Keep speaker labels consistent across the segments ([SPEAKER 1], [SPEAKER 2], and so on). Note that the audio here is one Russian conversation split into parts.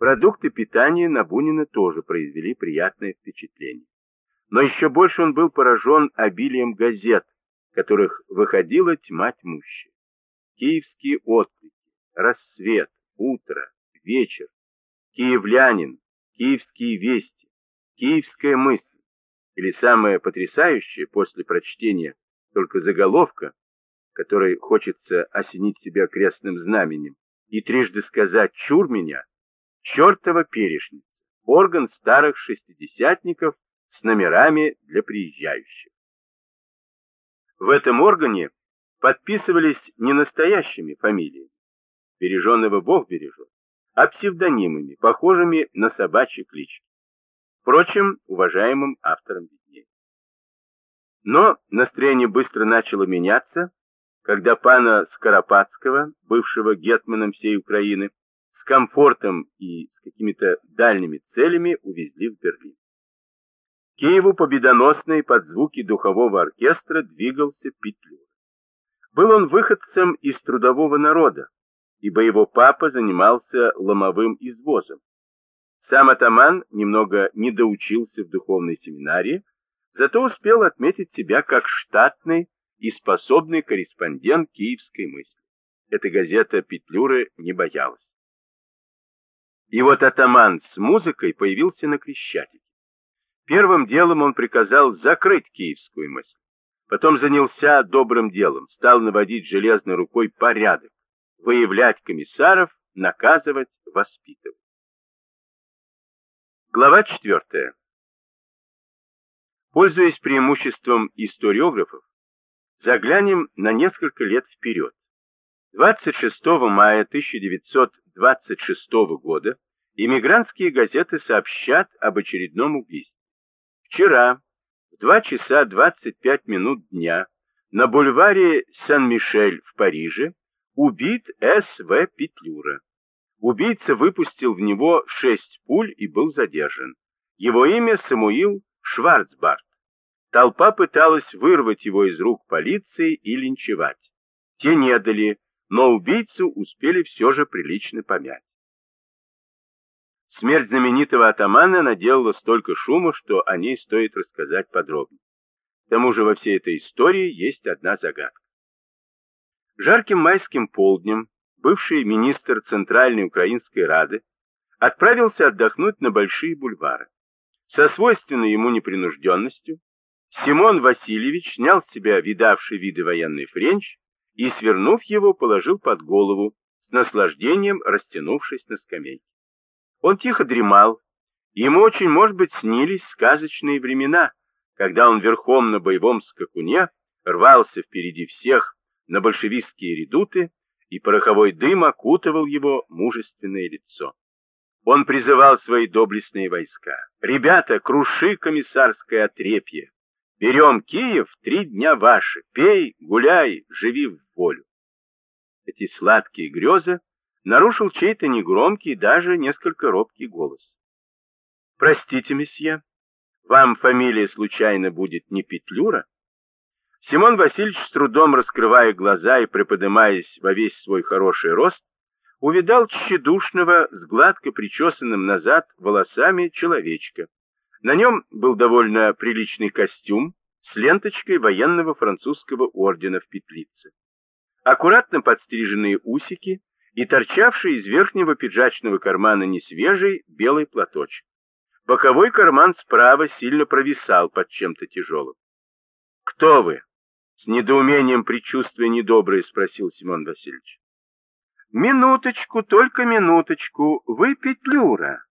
[SPEAKER 1] Продукты питания на Бунина тоже произвели приятное впечатление. Но еще больше он был поражен обилием газет, которых выходила тьма тьмущая. Киевские отклики, рассвет, утро, вечер, киевлянин, киевские вести, киевская мысль, или самое потрясающее после прочтения только заголовка, которой хочется осенить себя крестным знаменем, и трижды сказать «чур меня», чертова перешница, орган старых шестидесятников с номерами для приезжающих. В этом органе подписывались не настоящими фамилиями, береженного Бог бережет, а псевдонимами, похожими на собачьи клички. Впрочем, уважаемым авторам виднее. Но настроение быстро начало меняться, когда пана Скоропадского, бывшего гетманом всей Украины, с комфортом и с какими-то дальними целями увезли в Берлин. Киеву победоносный под звуки духового оркестра двигался Петлюра. Был он выходцем из трудового народа, ибо его папа занимался ломовым извозом. Сам атаман немного не доучился в духовной семинарии, зато успел отметить себя как штатный и способный корреспондент киевской мысли. Эта газета Петлюры не боялась. И вот атаман с музыкой появился на Крещатике. Первым делом он приказал закрыть киевскую мысль. Потом занялся добрым делом, стал наводить железной рукой порядок, выявлять комиссаров, наказывать, воспитывать. Глава 4. Пользуясь преимуществом историографов, заглянем на несколько лет вперед. 26 мая 1926 года иммигрантские газеты сообщат об очередном убийстве. Вчера в 2 часа 25 минут дня на бульваре Сан-Мишель в Париже убит С.В. Петлюра. Убийца выпустил в него шесть пуль и был задержан. Его имя Самуил Шварцбарт. Толпа пыталась вырвать его из рук полиции и линчевать. Те не дали, но убийцу успели все же прилично помять. Смерть знаменитого атамана наделала столько шума, что о ней стоит рассказать подробно. К тому же во всей этой истории есть одна загадка. Жарким майским полднем бывший министр Центральной Украинской Рады, отправился отдохнуть на Большие бульвары. Со свойственной ему непринужденностью Симон Васильевич снял с себя видавший виды военный френч и, свернув его, положил под голову, с наслаждением растянувшись на скамейке. Он тихо дремал, ему очень, может быть, снились сказочные времена, когда он верхом на боевом скакуне рвался впереди всех на большевистские редуты и пороховой дым окутывал его мужественное лицо. Он призывал свои доблестные войска. «Ребята, круши комиссарское отрепье! Берем Киев, три дня ваши, пей, гуляй, живи в волю!» Эти сладкие грезы нарушил чей-то негромкий, даже несколько робкий голос. «Простите, месье, вам фамилия случайно будет не Петлюра?» Симон Васильевич, с трудом раскрывая глаза и приподнимаясь во весь свой хороший рост, увидал тщедушного с гладко причесанным назад волосами человечка. На нем был довольно приличный костюм с ленточкой военного французского ордена в петлице. Аккуратно подстриженные усики и торчавший из верхнего пиджачного кармана несвежий белый платочек. Боковой карман справа сильно провисал под чем-то тяжелым. «Кто вы?» С недоумением, предчувствуя недоброе, спросил Симон Васильевич. «Минуточку, только минуточку, вы Петлюра!»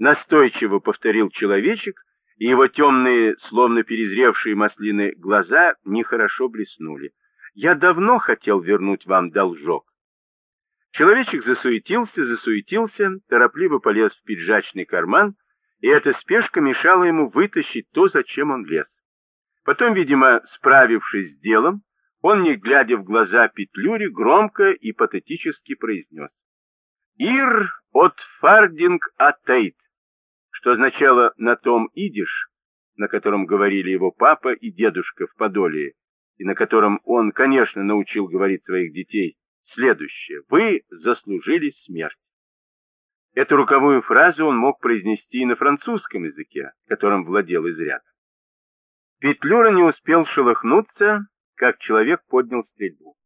[SPEAKER 1] Настойчиво повторил человечек, и его темные, словно перезревшие маслины, глаза нехорошо блеснули. «Я давно хотел вернуть вам должок». Человечек засуетился, засуетился, торопливо полез в пиджачный карман, и эта спешка мешала ему вытащить то, зачем он лез. Потом, видимо, справившись с делом, он, не глядя в глаза Петлюре, громко и патетически произнес. «Ир от фардинг атейт», что означало «на том идиш», на котором говорили его папа и дедушка в Подоле, и на котором он, конечно, научил говорить своих детей, следующее. «Вы заслужили смерть». Эту руковую фразу он мог произнести и на французском языке, которым владел изрядно. Петлюра не успел шелохнуться, как человек поднял стрельбу.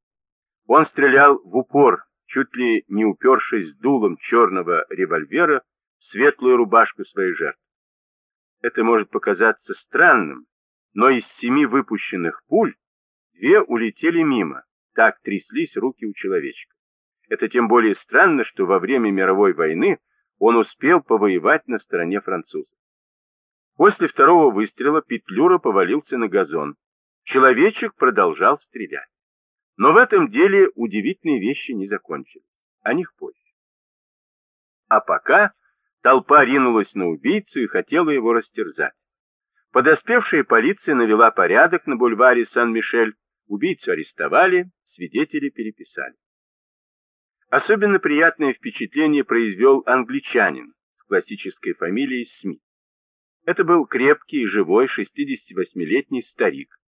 [SPEAKER 1] Он стрелял в упор, чуть ли не упершись дулом черного револьвера светлую рубашку своей жертвы. Это может показаться странным, но из семи выпущенных пуль две улетели мимо, так тряслись руки у человечка. Это тем более странно, что во время мировой войны он успел повоевать на стороне французов. После второго выстрела Петлюра повалился на газон. Человечек продолжал стрелять. Но в этом деле удивительные вещи не закончились. О них позже. А пока толпа ринулась на убийцу и хотела его растерзать. Подоспевшая полиция навела порядок на бульваре Сан-Мишель, убийцу арестовали, свидетели переписали. Особенно приятное впечатление произвел англичанин с классической фамилией Смит. Это был крепкий и живой 68-летний старик,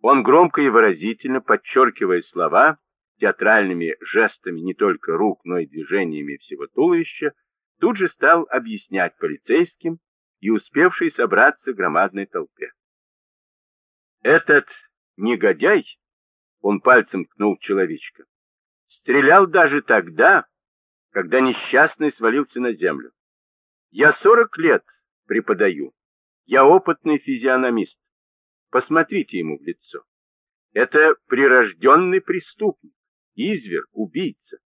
[SPEAKER 1] он громко и выразительно, подчеркивая слова, театральными жестами не только рук, но и движениями всего туловища, тут же стал объяснять полицейским и успевшей собраться громадной толпе. Этот негодяй, он пальцем ткнул человечка, стрелял даже тогда, когда несчастный свалился на землю. Я сорок лет преподаю, я опытный физиономист. Посмотрите ему в лицо. Это прирожденный преступник, изверг, убийца.